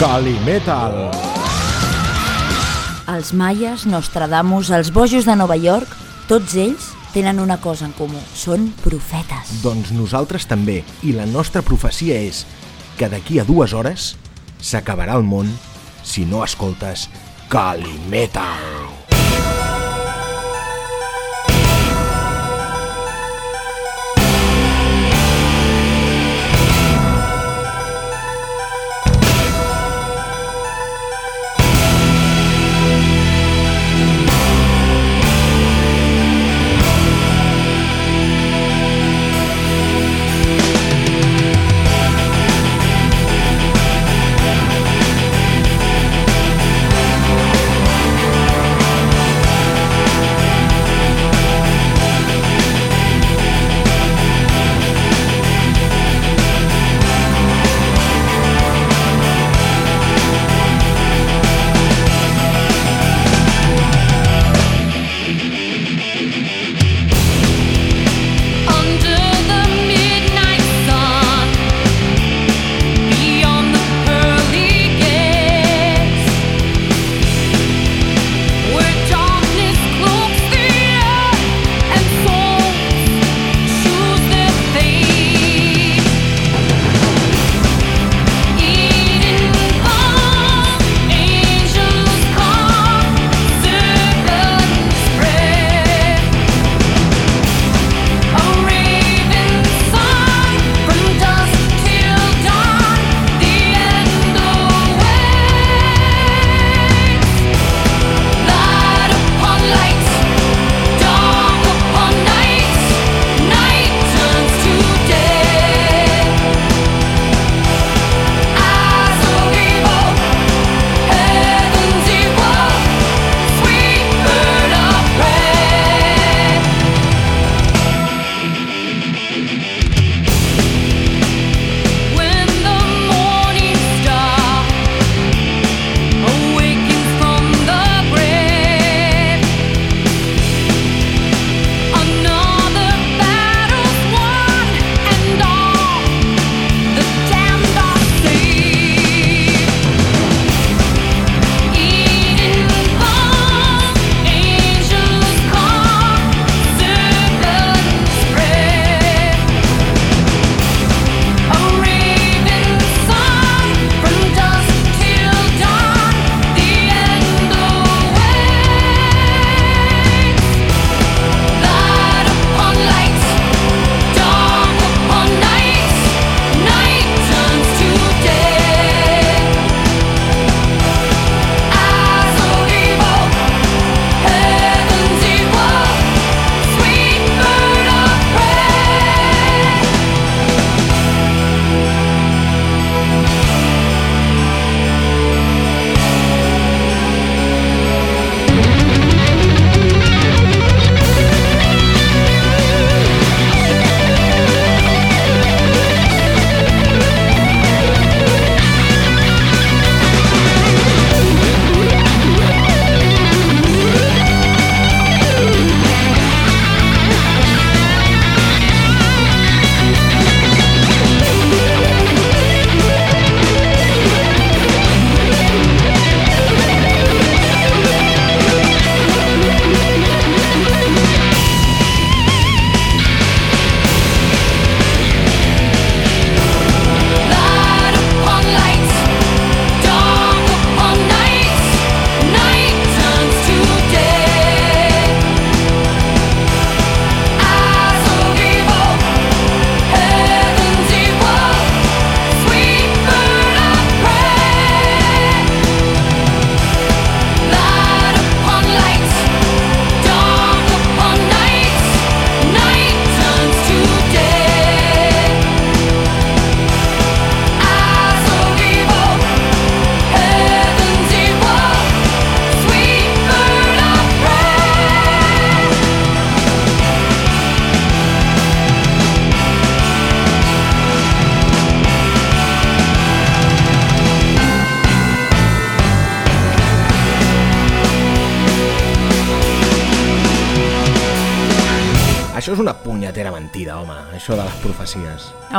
Calimetal. Els maies, Nostradamus, els bojos de Nova York, tots ells tenen una cosa en comú, són profetes. Doncs nosaltres també, i la nostra profecia és que d'aquí a dues hores s'acabarà el món si no escoltes Calimetal.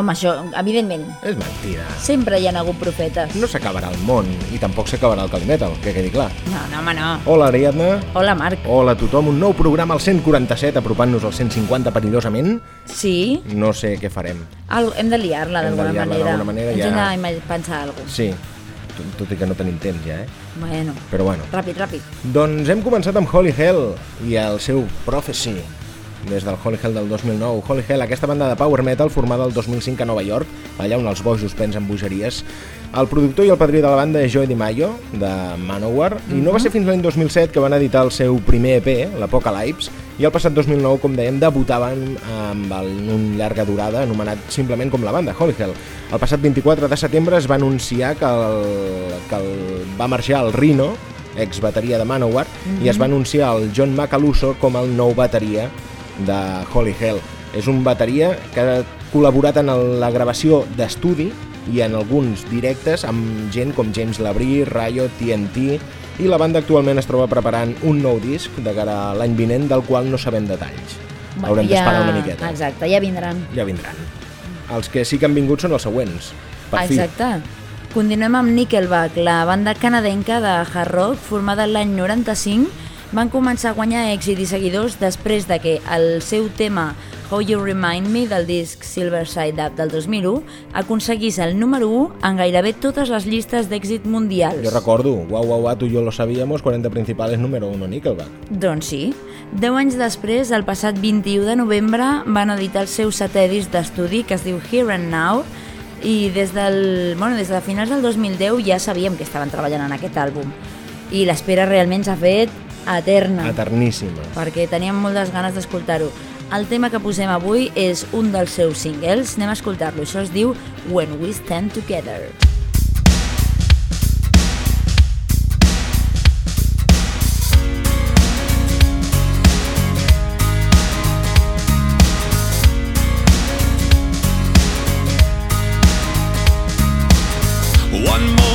Home, això, evidentment, És mentida. sempre hi ha hagut profetes. No s'acabarà el món i tampoc s'acabarà el Calimetal, que quedi clar. No, no, home, no. Hola, Ariadna. Hola, Marc. Hola a tothom, un nou programa al 147, apropant-nos al 150 perillosament. Sí, No sé què farem. Algo, hem de liar-la Hem de d'alguna liar-la manera. d'alguna manera, Ens ja. hem d'ima- pensar alguna cosa. Sí, tot, tot i que no tenim temps ja, eh? Bueno, Però bueno. ràpid, ràpid. Doncs hem començat amb Holy Hell i el seu Prophecy, des del Holy Hell del 2009. Holy Hell, aquesta banda de power metal formada el 2005 a Nova York, allà on els bojos pensen bogeries. El productor i el padrí de la banda és Joey DiMaggio, de Manowar, i no va ser fins l'any 2007 que van editar el seu primer EP, l'Apocalypse, i el passat 2009, com dèiem, debutaven amb el, un llarga durada anomenat simplement com la banda, Holy Hell. El passat 24 de setembre es va anunciar que, el, que el, va marxar el Rhino, ex bateria de Manowar, i es va anunciar el John Macaluso com el nou bateria de Holy Hell. És un bateria que ha col·laborat en la gravació d'estudi i en alguns directes amb gent com James Labrie, Riot, TNT i la banda actualment es troba preparant un nou disc de cara a l'any vinent del qual no sabem detalls. Haurem ja- d'esperar una miqueta. Exacte, ja vindran. Ja vindran. Els que sí que han vingut són els següents. Per fi. Exacte. Continuem amb Nickelback, la banda canadenca de hard rock formada l'any 95 van començar a guanyar èxit i seguidors després de que el seu tema How You Remind Me del disc Silver Side Up del 2001 aconseguís el número 1 en gairebé totes les llistes d'èxit mundials. Jo recordo, guau, guau, guau, tu i jo lo sabíamos, 40 principales número 1 Nickelback. Doncs sí. Deu anys després, el passat 21 de novembre, van editar el seu setè disc d'estudi que es diu Here and Now i des, del, bueno, des de finals del 2010 ja sabíem que estaven treballant en aquest àlbum i l'espera realment s'ha fet eterna Eterníssima. perquè teníem moltes ganes d'escoltar-ho. El tema que posem avui és un dels seus singles, anem a escoltar-lo, això es diu When We Stand Together. One more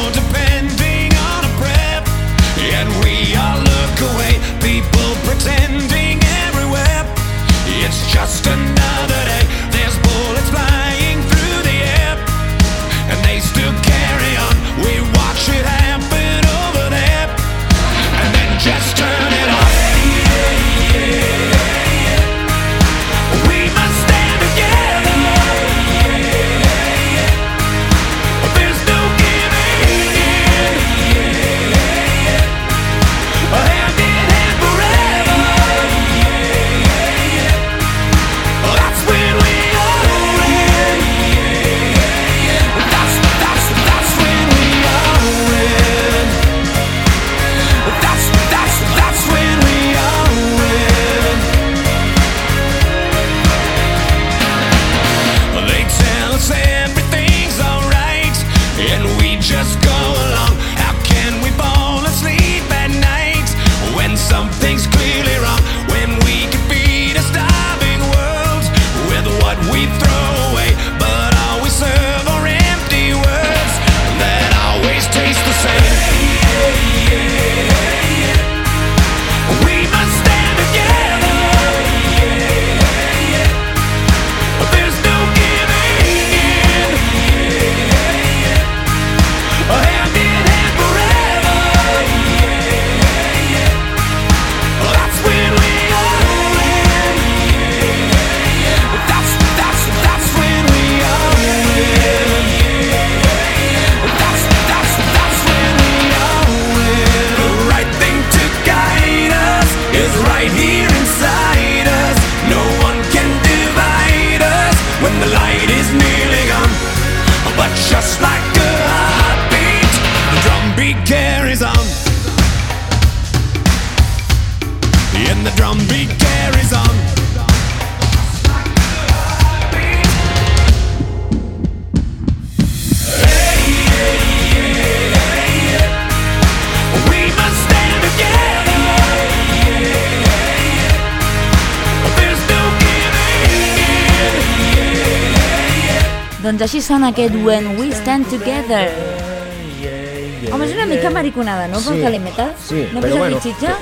així sona aquest When We Stand Together. Home, és una mica mariconada, no? Pel Calimetal? Sí, no però bueno,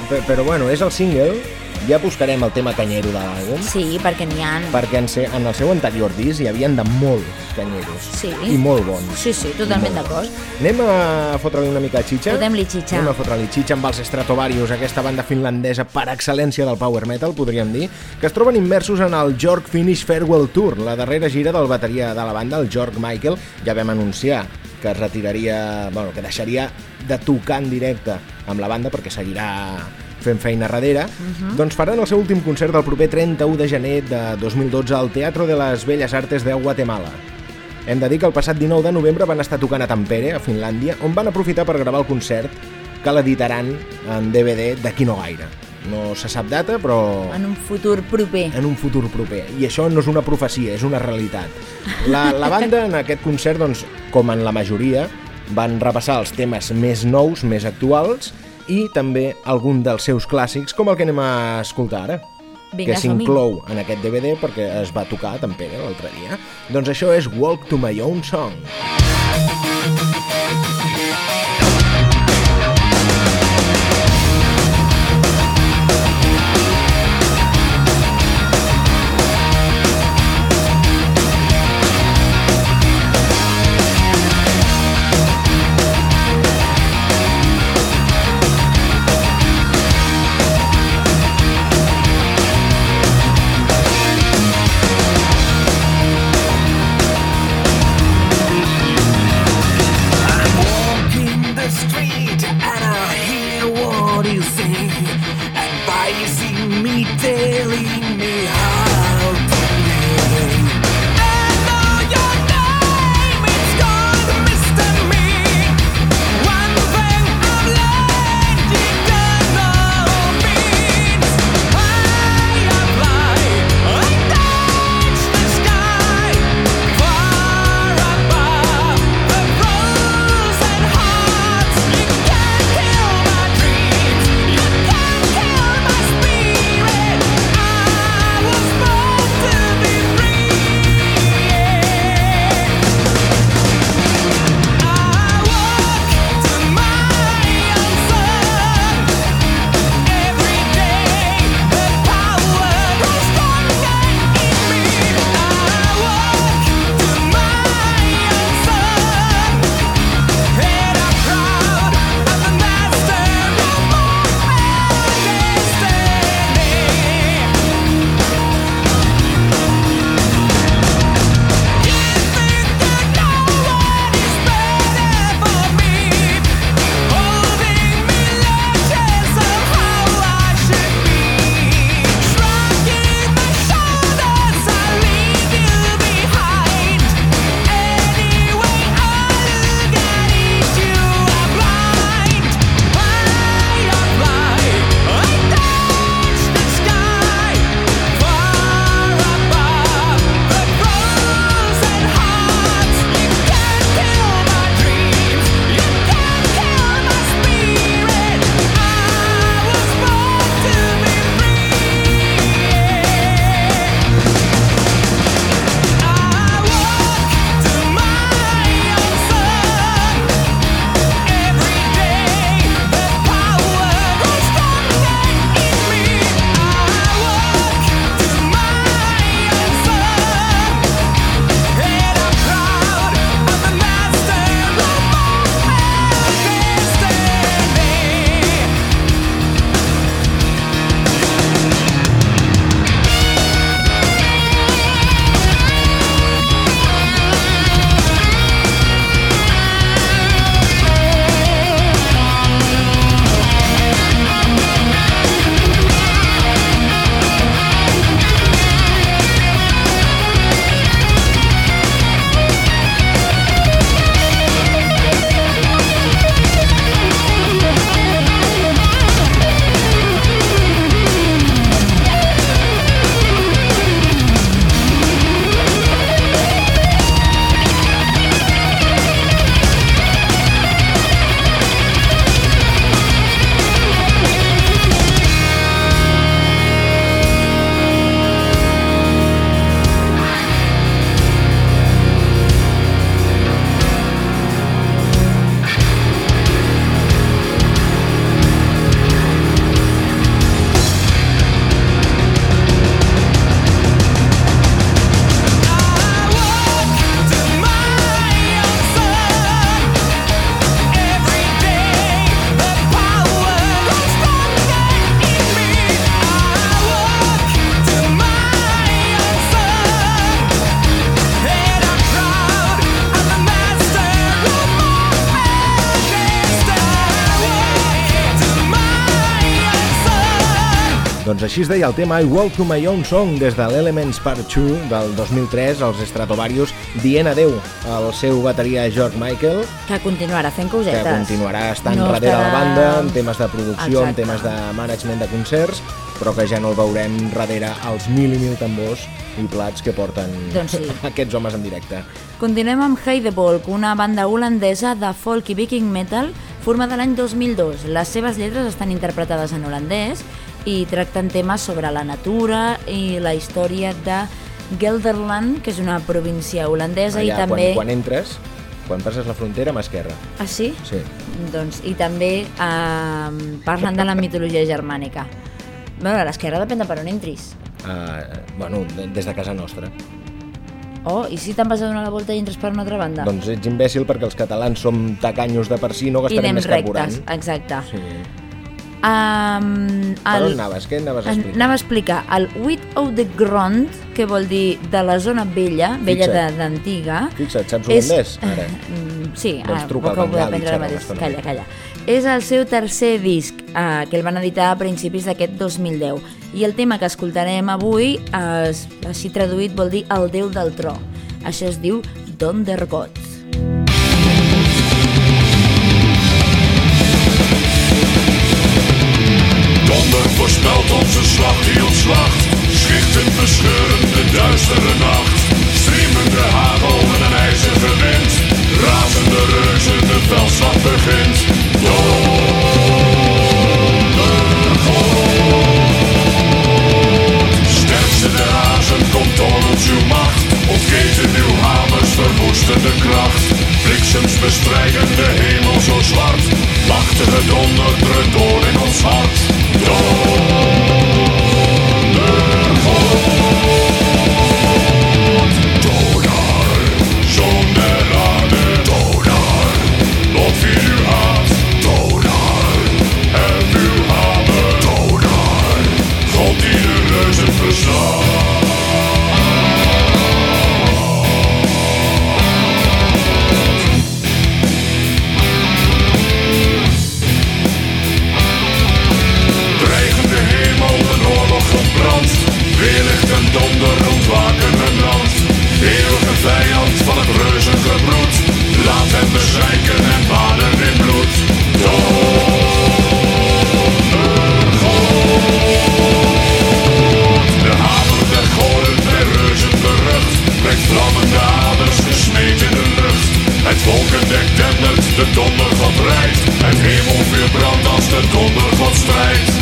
però, però bueno, és el single Ja buscarem el tema canyero de l'àlbum, Sí, perquè n'hi ha... perquè en, se, en el seu anterior disc hi havien de molts canyeros. Sí. I molt bons. Sí, sí, totalment d'acord. Anem a fotre-li una mica de xitxa? Fotem-li xitxa. Anem a fotre-li xitxa amb els Stratovarius, aquesta banda finlandesa per excel·lència del power metal, podríem dir, que es troben immersos en el Jorg Finish Farewell Tour, la darrera gira del bateria de la banda, el Jorg Michael, ja vam anunciar que es retiraria, bueno, que deixaria de tocar en directe amb la banda perquè seguirà fent feina darrere, doncs faran el seu últim concert del proper 31 de gener de 2012 al Teatro de les Belles Artes de Guatemala. Hem de dir que el passat 19 de novembre van estar tocant a Tampere, a Finlàndia, on van aprofitar per gravar el concert que l'editaran en DVD d'aquí no gaire. No se sap data, però En un futur proper. en un futur proper. I això no és una profecia, és una realitat. La, la banda en aquest concert, doncs, com en la majoria, van repassar els temes més nous, més actuals, i també algun dels seus clàssics, com el que anem a escoltar ara Vinga, que s'inclou en aquest DVD perquè es va tocar a Tampere l'altre dia. Doncs això és Walk to My Own Song. walking així es deia el tema I Walk to My Own Song des de l'Elements Part 2 del 2003, els Stratovarius dient adeu al seu bateria George Michael, Que continuarà fent que cosetes. continuarà estant No darrere la estarà- banda en temes de producció, en Exacte. temes de management de concerts, però que ja no el veurem darrere els mil i mil tambors i plats que porten Doncs sí. aquests homes en directe. Continuem amb Heidebolk, una banda holandesa de folk i viking metal formada l'any 2002. Les seves lletres estan interpretades en holandès i tracten temes sobre la natura i la història de Gelderland, que és una província holandesa i Allà, també... quan, quan entres, quan passes la frontera, a mà esquerra. Ah, sí? Sí. Doncs, I també eh, parlen de la mitologia germànica. Bueno, a l'esquerra depèn de per on entris. Uh, bueno, de- des de casa nostra. Oh, i si te'n vas a donar la volta i entres per una altra banda? Doncs ets imbècil perquè els catalans som tacanyos de per si, no I gastarem anem més carburant. rectes, exacte. Sí. Um, Per on anaves? Què anaves a explicar? Anava a explicar el Wit of the Grond, que vol dir de la zona vella, vella d'antiga. Fixa't, saps és- holandès, ara? Mm, Sí, Doncs ara, truca que ho i aprendre ara mateix. Calla, calla. És el seu tercer disc, eh, que el van editar a principis d'aquest 2010. I el tema que escoltarem avui, eh, així traduït, vol dir el déu del tro. Això es diu Dondergod. Donder voorspelt onze slag die ontslacht. Schichten bescheurende duistere nacht. Streamende hagel en een ijzige wind. Razende reuzen, de veldslag begint. Dondergod. Sterkste der hazen komt ons uw macht. Ontketen uw hamers verwoestende kracht. Bliksems bestrijden de hemel zo zwart. Machtige donder drukt door in ons hart. go. Donder ontwaken een land. Eeuwige vijand van het reuzige bloed. Laat hem bezwijken en baden in bloed. Dondergod. De hamer der goden bij reuzen berucht. Brengt vlammende aders gesmeed in de lucht. Het wolkendek dendert, de dondergod rijdt. Het hemelvuur brandt als de dondergod strijdt.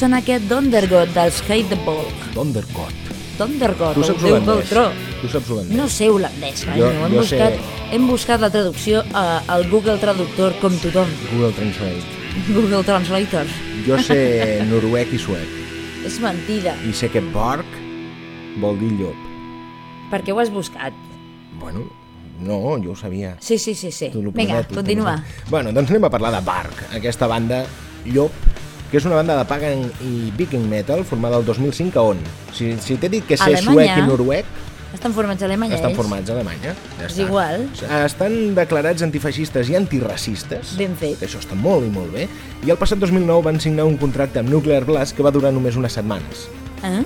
Sona aquest Dondergod dels Hate the Ball. Dondergod. Dondergod, Tu saps holandès? Tu saps holandès? No sé holandès, Jo- jo, hem, jo buscat, sé- hem buscat la traducció a, al Google Traductor com tothom. Google Translate. Google Translator. Jo sé noruec i suec. És mentida. I sé que Borg vol dir llop. Per què ho has buscat? Bueno, no, jo ho sabia. Sí, sí, sí, sí. Vinga, continua. Bueno, doncs anem a parlar de Bark, aquesta banda llop, que és una banda de pagan i viking metal formada el 2005 a on? Si, si t'he dit que Alemanya. suec i noruec, Estan formats a Alemanya, estan formats a Alemanya. Ja És està. igual. Estan declarats antifeixistes i antiracistes. Ben fet. Això està molt i molt bé. I el passat 2009 van signar un contracte amb Nuclear Blast que va durar només unes setmanes. Eh?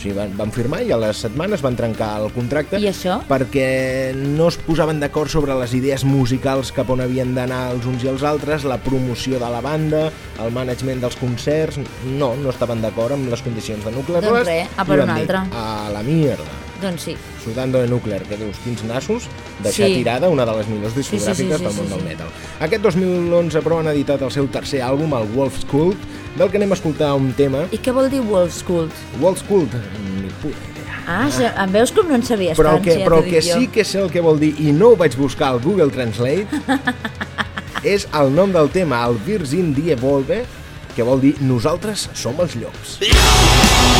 Sigui, van, van firmar i a les setmanes van trencar el contracte I això? perquè no es posaven d'acord sobre les idees musicals cap on havien d'anar els uns i els altres, la promoció de la banda, el management dels concerts... No, no estaven d'acord amb les condicions de Nuclear Doncs Blast. res, a per una dir, altra. A la mierda. Doncs sí. Sudando de Nuclear, que dius, quins nassos, deixar Sí. tirada una de les millors sí, sí, discogràfiques sí, del sí, món sí. del metal. Aquest 2011, però, han editat el seu tercer àlbum, el Wolf's Cult, del que anem a escoltar un tema. I què vol dir Wolf's Cult? Wolf's Cult, ni puta idea. Ah, ah. em veus com no en sabies Però tant, que, si ja però que sí que sé el que vol dir, i no ho vaig buscar al Google Translate, és el nom del tema, el Virgin Die Volve, que vol dir Nosaltres som els llops. Thank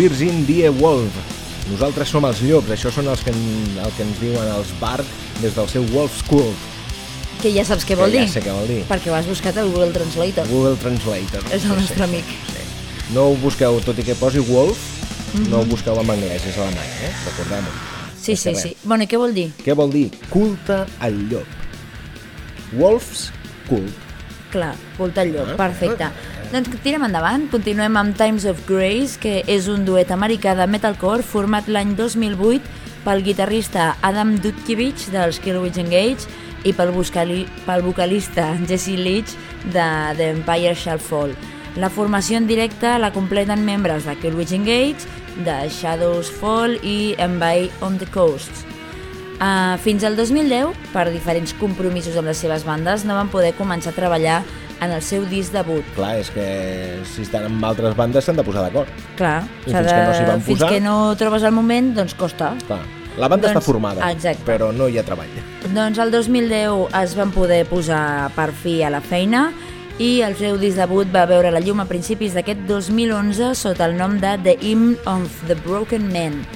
Virgin Die Wolf. Nosaltres som els llops, això són els que, el que ens diuen els Bark des del seu Wolf School. Que ja saps què Que vol ja dir. sé què vol dir. Perquè ho has buscat al Google Translator. Google Translator. És el nostre amic. Sí. No ho busqueu, tot i que posi Wolf, Mhm. no ho busqueu en anglès, és alemany, eh? Recordem-ho. Sí, sí, sí. Bueno, què vol dir? Què vol dir? Culte al llop. Wolf's Cult. Clar, culte al llop, Ah, perfecte. ah, Doncs tirem endavant, continuem amb Times of Grace, que és un duet americà de metalcore format l'any 2008 pel guitarrista Adam Dutkiewicz dels Killwitch Engage i pel, vocali pel vocalista Jesse Leach de The Empire Shall Fall. La formació en directe la completen membres de Killwitch Engage, de Shadows Fall i Envy on the Coasts. Uh, fins al 2010, per diferents compromisos amb les seves bandes, no van poder començar a treballar en el seu disc debut. Clar, és que si estan amb altres bandes s'han de posar d'acord. Clar, I fins que no s'hi van fins posar- que no trobes el moment, doncs costa. Clar. La banda Doncs, està formada, exacte. però no hi ha treball. Doncs el 2010 es van poder posar per fi a la feina i el seu disc debut va veure la llum a principis d'aquest 2011 sota el nom de The Hymn of the Broken Man.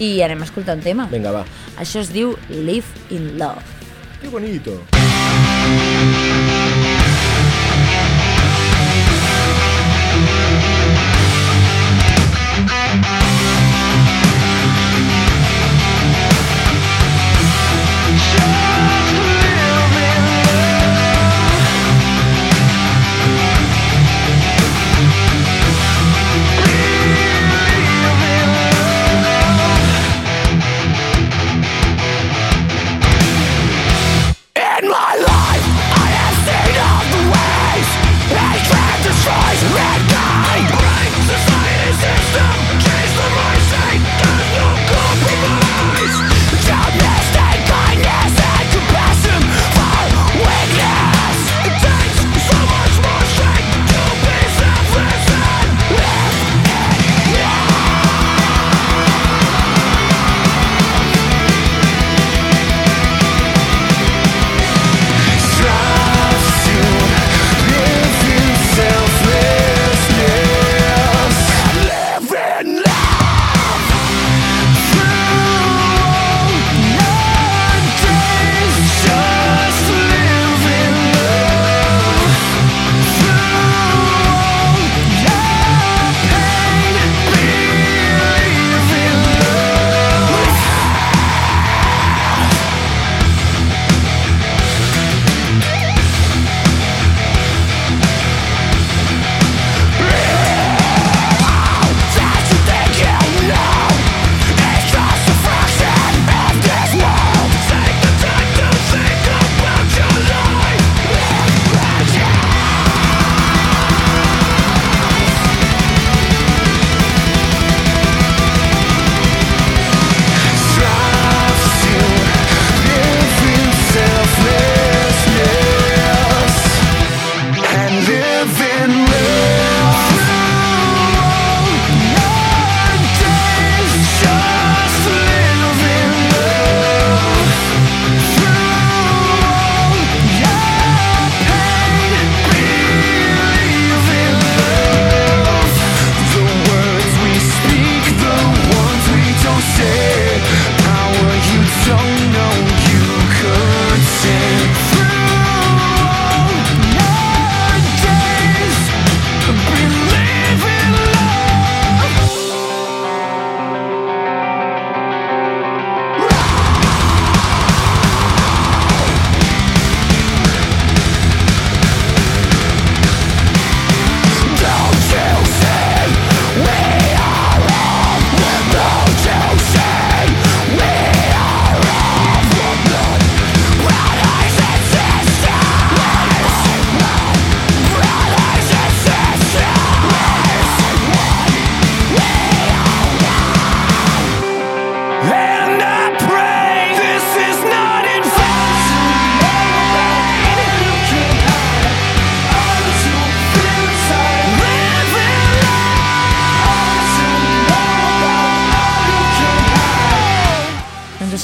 I anem a escoltar un tema. Vinga, va. Això es diu Live in Love. Que bonito. In my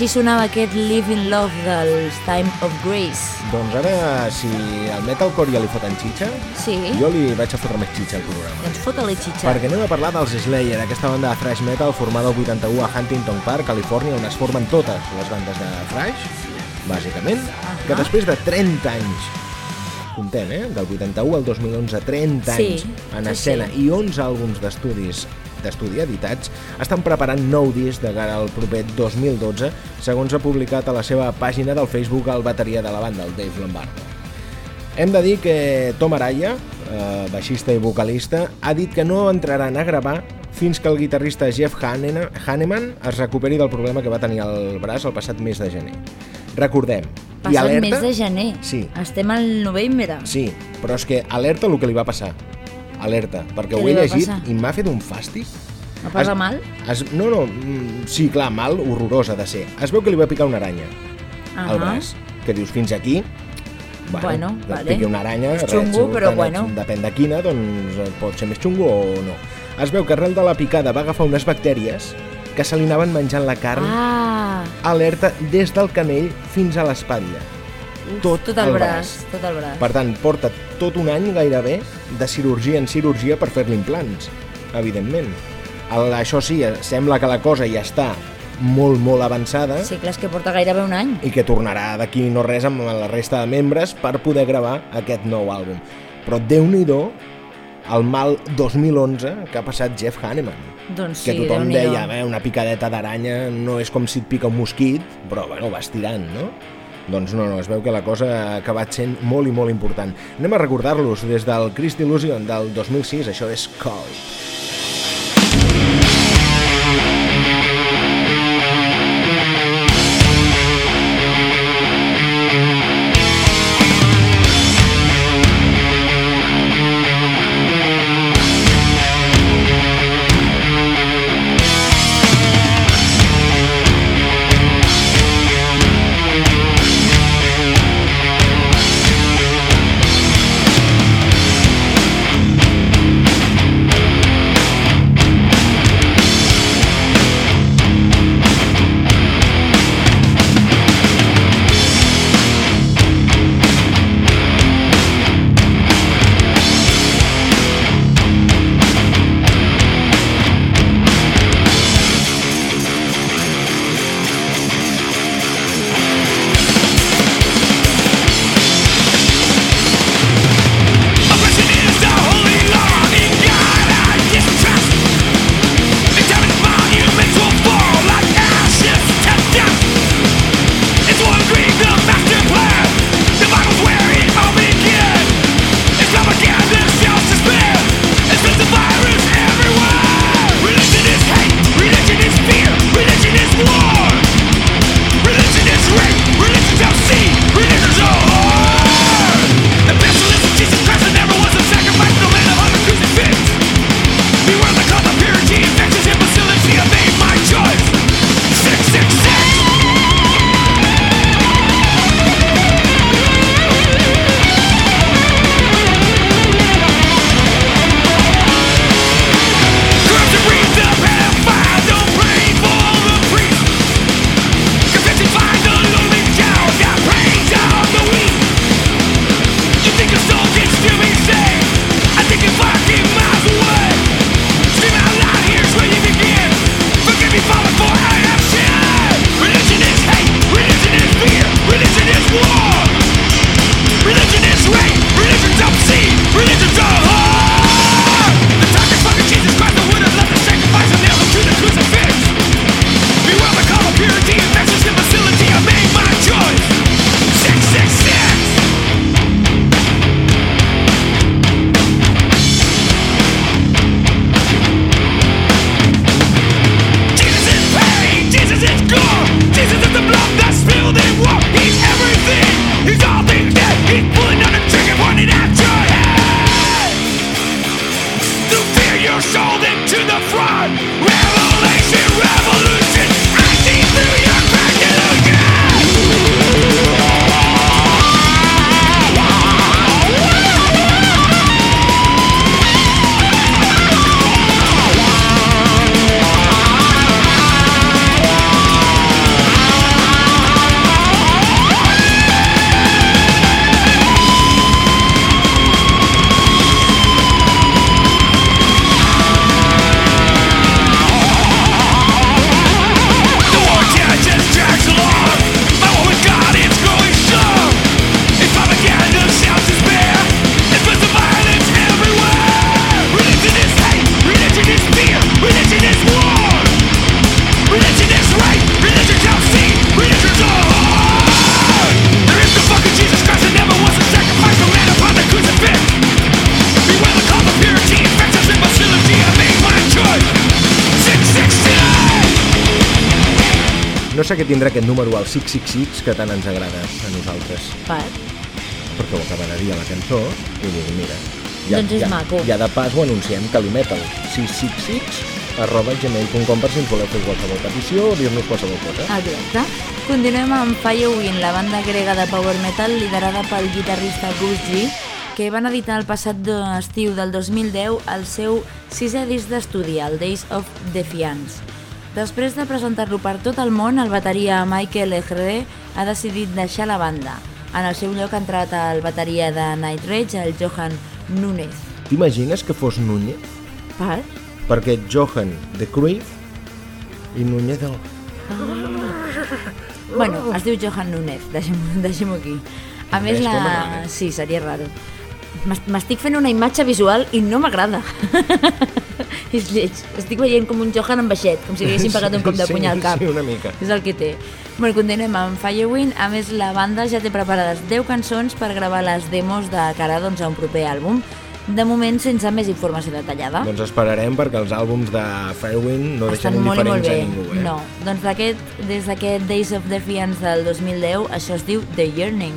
Així sonava aquest Live in Love dels Time of Grace. Doncs ara, si al metalcore ja li foten xitxa, Sí, jo li vaig a fotre més xitxa al programa. doncs fota-li xitxa. Perquè anem a parlar dels Slayer, aquesta banda de thrash metal formada el 81 a Huntington Park, Califòrnia, on es formen totes les bandes de thrash, bàsicament, que Ahà. després de 30 anys, comptem, eh? Del 81 al 2011, 30 Sí, anys en sí, escena sí. i 11 àlbums d'estudis d'estudi editats, estan preparant nou disc de cara al proper 2012, segons ha publicat a la seva pàgina del Facebook el bateria de la banda, el Dave Lombardo. Hem de dir que Tom Araya, eh, baixista i vocalista, ha dit que no entraran a gravar fins que el guitarrista Jeff Hanneman es recuperi del problema que va tenir al braç el passat mes de gener. Recordem, i Passat alerta... mes de gener. Sí. Estem al novembre. Sí, però és que alerta el que li va passar. Alerta, perquè Què ho he li va llegit passar? i m'ha fet un fàstic. No posa Es- mal? Es, no, no, mm, sí, clar, mal, horrorós ha de ser. Es veu que li va picar una aranya al Ahà. braç, que dius fins aquí, bueno, Bueno, et vale. piqui una aranya, És xungo, però tant, bueno. Depèn de quina, doncs eh, pot ser més xungo o no. Es veu que arrel de la picada va agafar unes bactèries que se li anaven menjant la carn, Ah, alerta des del canell fins a l'espatlla. Tot tot el el braç, braç. tot el braç. Per tant, porta tot un any gairebé de cirurgia en cirurgia per fer-li implants, evidentment. El, això sí, sembla que la cosa ja està molt, molt avançada Sí, clar, és que porta gairebé un any. i que tornarà d'aquí no res amb la resta de membres per poder gravar aquest nou àlbum. Però déu nhi el mal 2011 que ha passat Jeff Hanneman. Doncs que sí, tothom Déu-n'hi-do. deia, "Bé, una picadeta d'aranya no és com si et pica un mosquit, però bueno, vas tirant, no? Doncs no, no, es veu que la cosa ha acabat sent molt i molt important. Anem a recordar-los des del Christ Illusion del 2006, això és Cold. Tindrà aquest número al 666 que tant ens agrada a nosaltres, Per... perquè ho acaben de dir a la cançó i dic, mira, ja, Doncs és ja, maco. ja de pas ho anunciem, Calimetal 666 arroba gmail.com per si ens voleu fer qualsevol petició o dir-nos qualsevol cosa. Exacte. Continuem amb Firewind, la banda grega de power metal liderada pel guitarrista Gus G, que van editar el passat estiu del 2010 el seu sisè disc d'estudi, el Days of Defiance. Després de presentar-lo per tot el món, el bateria Michael Egre ha decidit deixar la banda. En el seu lloc ha entrat el bateria de Night Rage, el Johan Núñez. T'imagines que fos Núñez? Per? Perquè Johan de Cruyff i Núñez del... Bueno, es diu Johan Núñez, deixem-ho deixem aquí. A més, la... Sí, seria raro. M'est- M'estic fent una imatge visual i no m'agrada. És lleig. Estic veient com un Johan amb baixet, com si haguessin pegat un cop de Sí, puny al cap. Sí, una mica. És el que té. Bueno, continuem amb Firewind. A més, la banda ja té preparades 10 cançons per gravar les demos de cara doncs, a un proper àlbum. De moment, sense més informació detallada. Doncs esperarem perquè els àlbums de Fairwind no Estan deixen molt indiferents a ningú, eh? No, doncs d'aquest, des d'aquest Days of Defiance del 2010, això es diu The Yearning.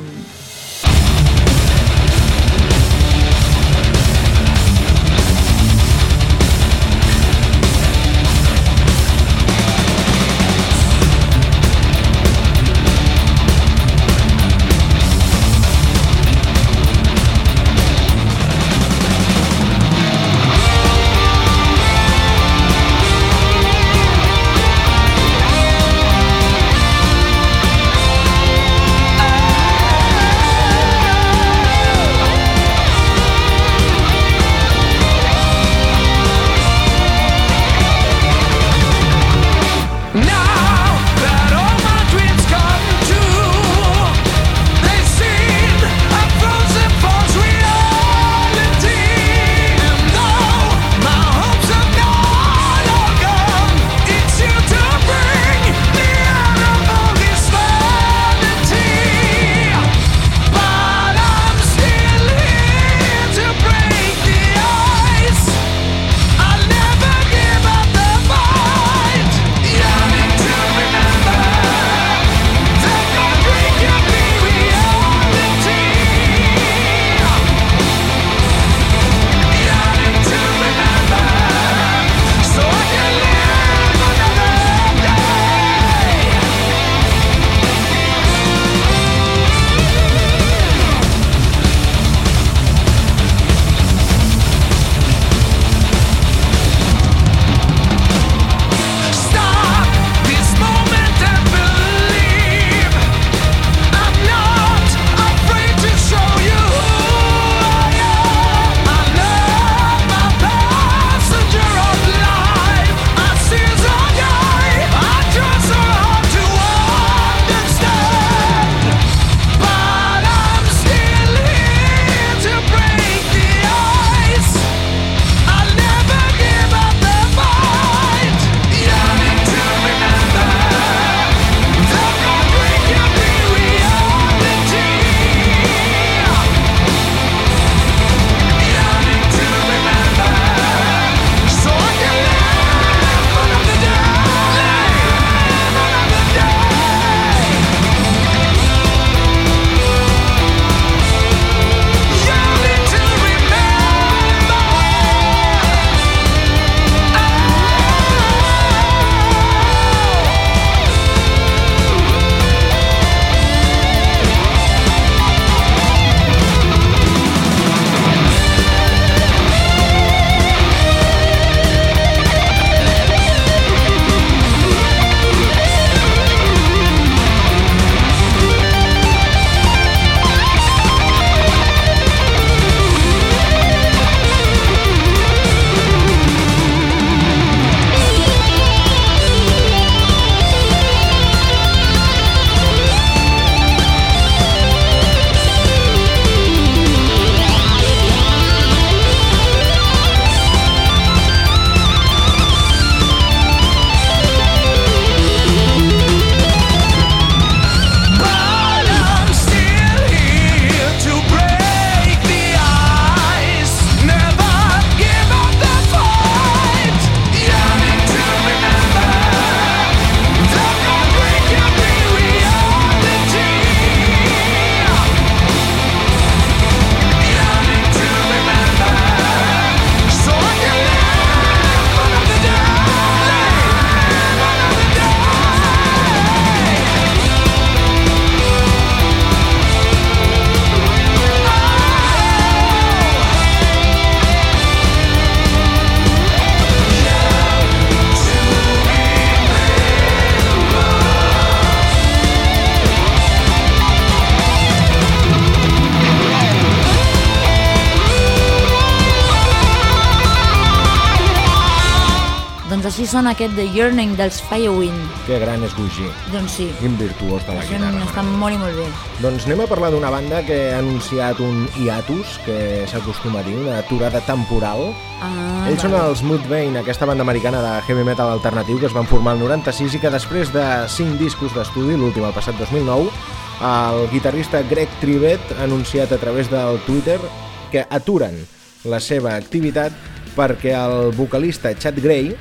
Sona aquest The Yearning dels Firewind. Que gran és Guigi. Doncs sí, Quin virtuós de la això guitarra. està molt i molt bé. Doncs anem a parlar d'una banda que ha anunciat un hiatus, que s'acostuma a dir, una aturada temporal. Ah, Ells són els Mudvayne, aquesta banda americana de heavy metal alternatiu que es van formar el 96 i que després de 5 discos d'estudi, l'últim el passat 2009, el guitarrista Greg Trivet ha anunciat a través del Twitter que aturen la seva activitat perquè el vocalista Chad Gray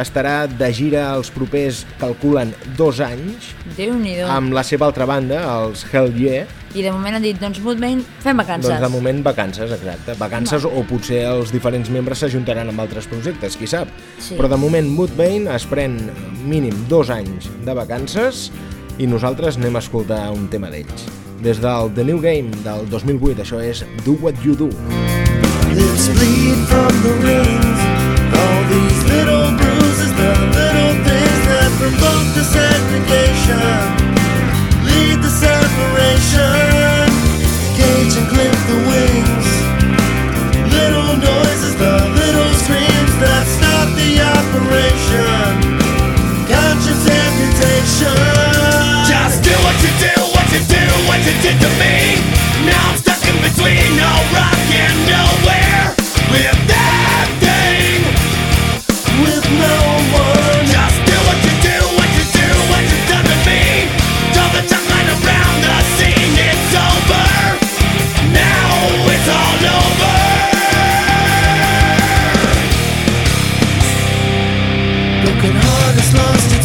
estarà de gira els propers, calculen, dos anys Déu-n'hi-do. amb la seva altra banda, els Hell Yeah, I de moment han dit, doncs Mudvayne, fem vacances. doncs de moment vacances, exacte. Vacances o potser els diferents membres s'ajuntaran amb altres projectes, qui sap. Sí. Però de moment Mudvayne es pren mínim dos anys de vacances i nosaltres anem a escoltar un tema d'ells. Des del The New Game del 2008, això és Do What You Do. Lips bleed from the rings. All these little provoke the segregation, lead the separation. Cage and clip the wings. Little noises, the little screams that stop the operation. Conscious amputation. Just do what you do, what you do, what you did to me. Now I'm stuck in between no rock and nowhere. With that heart has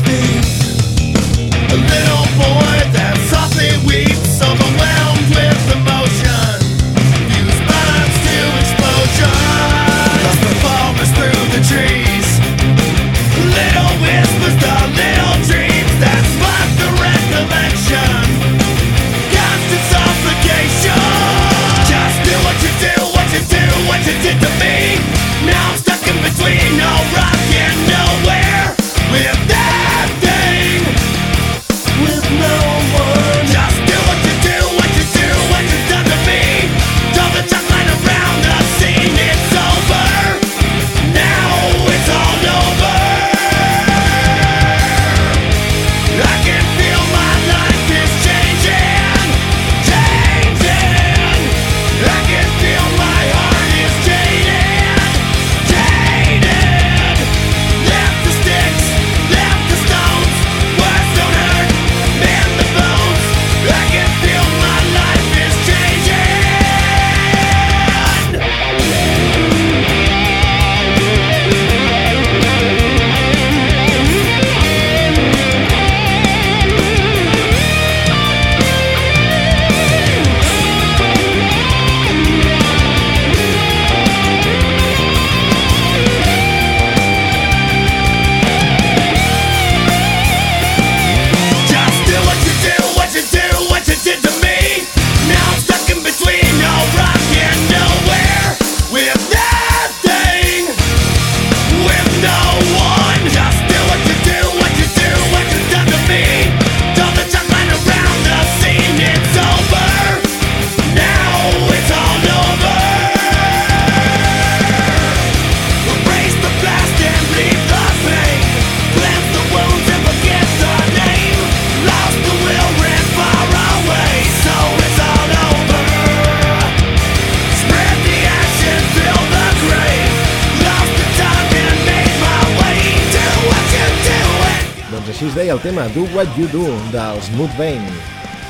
Doncs així es deia el tema Do What You Do dels Mudvayne.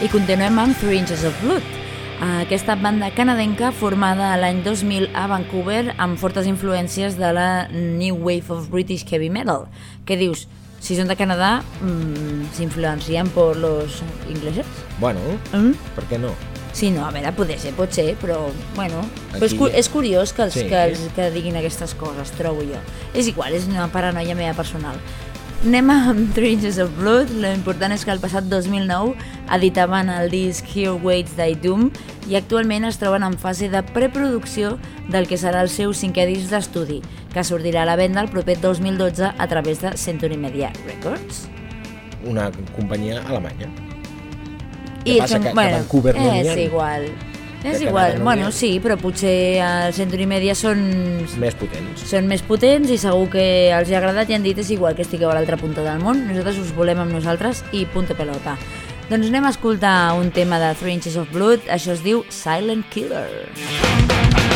I continuem amb Three Inches of Blood. Aquesta banda canadenca formada l'any 2000 a Vancouver amb fortes influències de la New Wave of British Heavy Metal. Què dius? Si són de Canadà, mmm, s'influencien per los ingleses? Bueno, Mm? per què no? Sí, no, a veure, poder ser, pot ser, però, bueno... Però és, Aquí- cu és curiós que, els, Sí. que, els, que diguin aquestes coses, trobo jo. És igual, és una paranoia meva personal. Anem amb Three Inches of Blood. L'important és que el passat 2009 editaven el disc Here Waits Thy Doom i actualment es troben en fase de preproducció del que serà el seu cinquè disc d'estudi, que sortirà a la venda el proper 2012 a través de Century Media Records. Una companyia alemanya. I passa que- que Vancouver no? És igual. És igual, bueno, sí, però potser el Century Media són Més potents. són més potents i segur que els hi ha agradat i han dit és igual que estigueu a l'altra punta del món, nosaltres us volem amb nosaltres i punto pelota. Doncs anem a escoltar un tema de 3 Inches of Blood, això es diu Silent Killer. When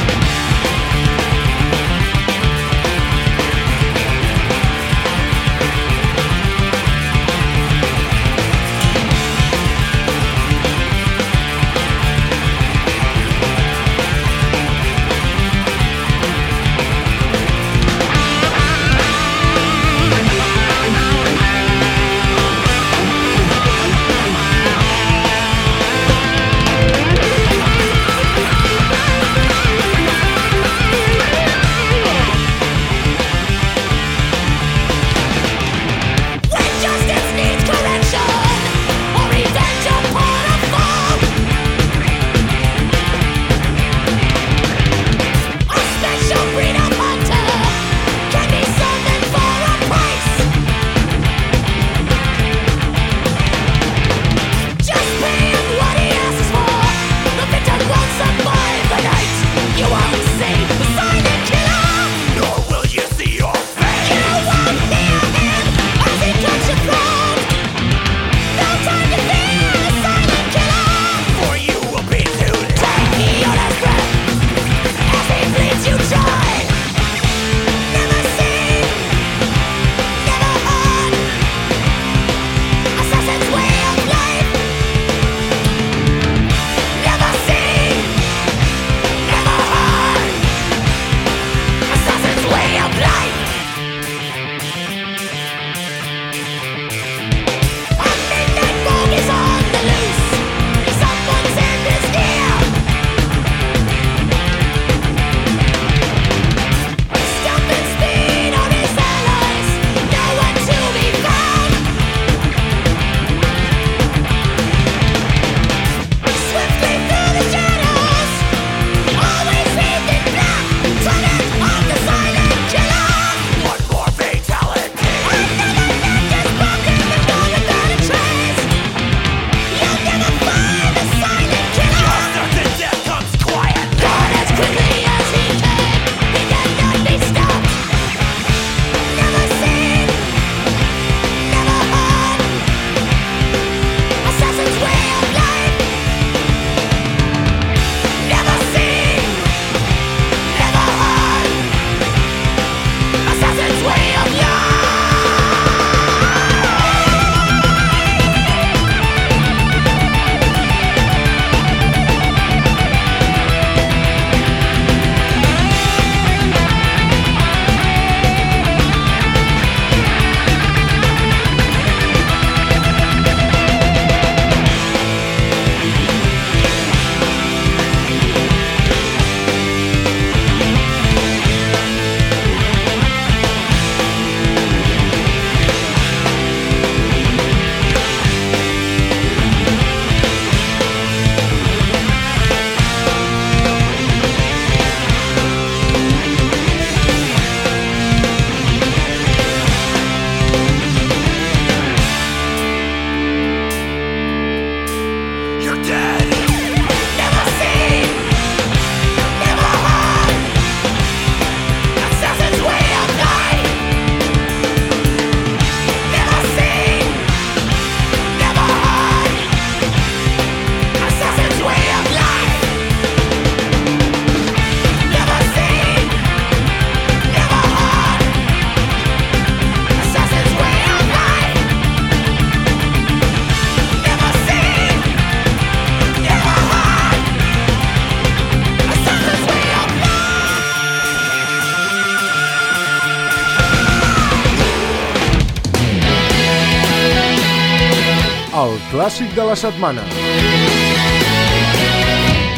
clàssic de la setmana.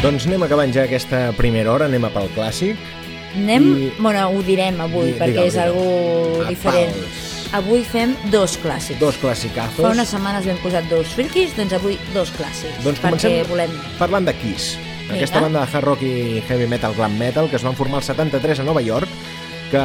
Doncs anem acabant ja aquesta primera hora, anem a pel clàssic. Anem, I- bueno, ho direm avui, Di- perquè digue'l, és digue'l. algo A diferent. pals. Avui fem dos clàssics. Dos classicazos. Fa unes setmanes vam posat dos frikis, doncs avui dos clàssics. Doncs perquè comencem volem... parlant de Kiss. Vinga. Aquesta banda de hard rock i heavy metal, glam metal, que es van formar el 73 a Nova York, que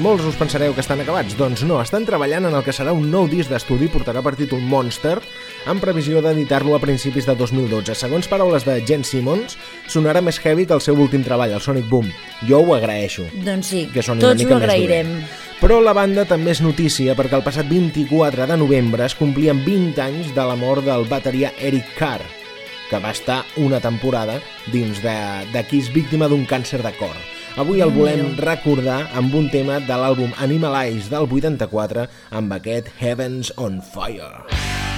molts us pensareu que estan acabats. Doncs no, estan treballant en el que serà un nou disc d'estudi, portarà per títol Monster, amb previsió d'editar-lo a principis de 2012. Segons paraules de Jen Simmons, sonarà més heavy que el seu últim treball, el Sonic Boom. Jo ho agraeixo. Doncs sí, que tots ho agrairem. Però la banda també és notícia perquè el passat 24 de novembre es complien 20 anys de la mort del bateria Eric Carr, que va estar una temporada dins de, de qui és víctima d'un càncer de cor. Avui el volem recordar amb un tema de l'àlbum Animalize del 84 amb aquest Heavens on Fire. I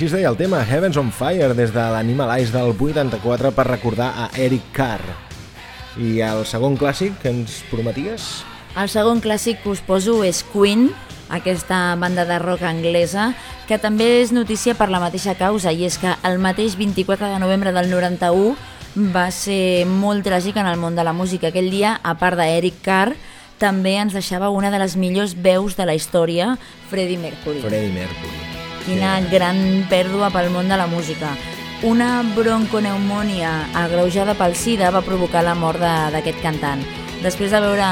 així es deia el tema, Heavens on Fire, des de l'Animalize del 84 per recordar a Eric Carr. I el segon clàssic que ens prometies? El segon clàssic que us poso és Queen, aquesta banda de rock anglesa, que també és notícia per la mateixa causa, i és que el mateix 24 de novembre del 91 va ser molt tràgic en el món de la música. Aquell dia, a part d'Eric Carr, també ens deixava una de les millors veus de la història, Freddie Mercury. Freddie Mercury. Quina gran pèrdua pel món de la música. Una bronconeumonia agreujada pel SIDA va provocar la mort de- d'aquest cantant. Després de veure...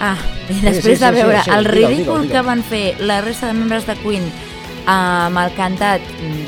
Ah, i sí, després sí, de sí, veure sí, el ridícul digue'l, digue'l. que van fer la resta de membres de Queen amb el cantat,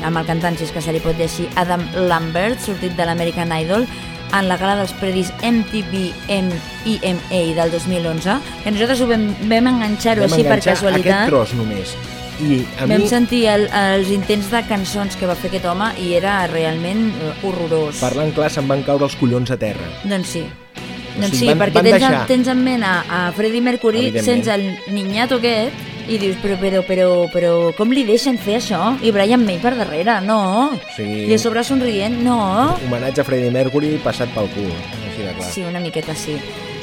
amb el cantant, si és que se li pot dir així, Adam Lambert, sortit de l'American Idol, en la gala dels predis MTV EMA del 2011, que nosaltres ho vam, vam enganxar-ho així per enganxar casualitat. aquest tros només. I a Vam mi, sentir el, els intents de cançons que va fer aquest home i era realment eh, horrorós. parlant clar, se'm van caure els collons a terra. Doncs sí. O Doncs sigui, sí, van- perquè van tens, deixar- en, tens en ment a, a Freddie Mercury sense el niñato aquest i dius, però, però, però, però com li deixen fer això? I Brian May per darrere, no. Sí. I a sobre somrient, no. Homenatge a Freddie Mercury passat pel cul, així de clar. Sí, una miqueta sí.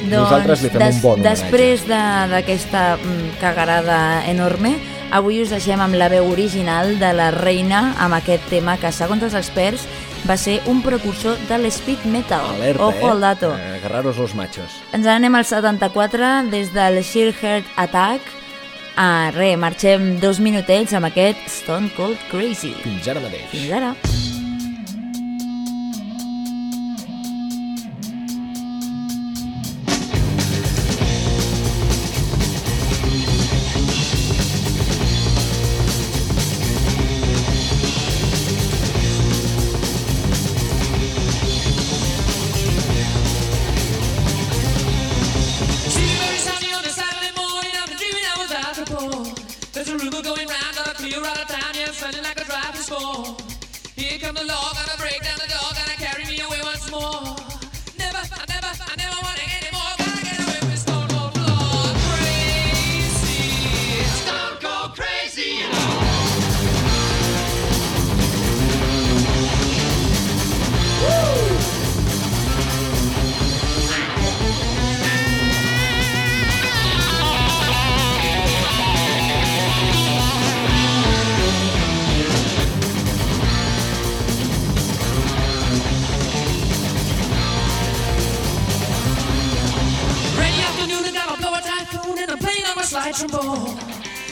Nosaltres li fem un bon homenatge. Després de- d'aquesta mm, cagarada enorme, avui us deixem amb la veu original de la reina amb aquest tema que, segons els experts, va ser un precursor de l'espeed metal. Alerta, Ojo eh? al dato. Agarraros los machos. Ens anem al 74 des del Sheer Heart Attack. Ah, re, marxem dos minutets amb aquest Stone Cold Crazy. Fins ara mateix. Fins ara. Come the law, gonna break down the door, gonna carry me away once more. much more.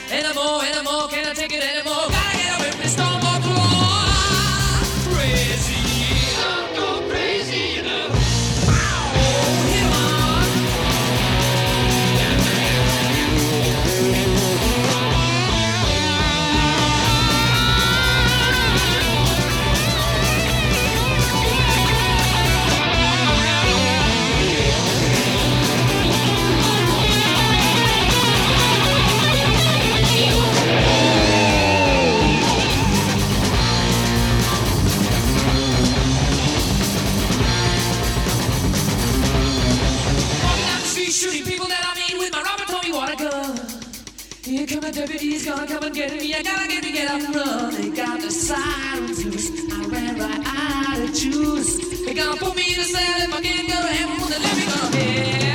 Anymore, anymore, can I take it anymore? Come and take me, he's gonna come and get me. I gotta get me, get up, run. They got the sirens loose. I ran right out of juice. They gonna put me in a cell if I can't go to heaven. Well, they let me go. Yeah.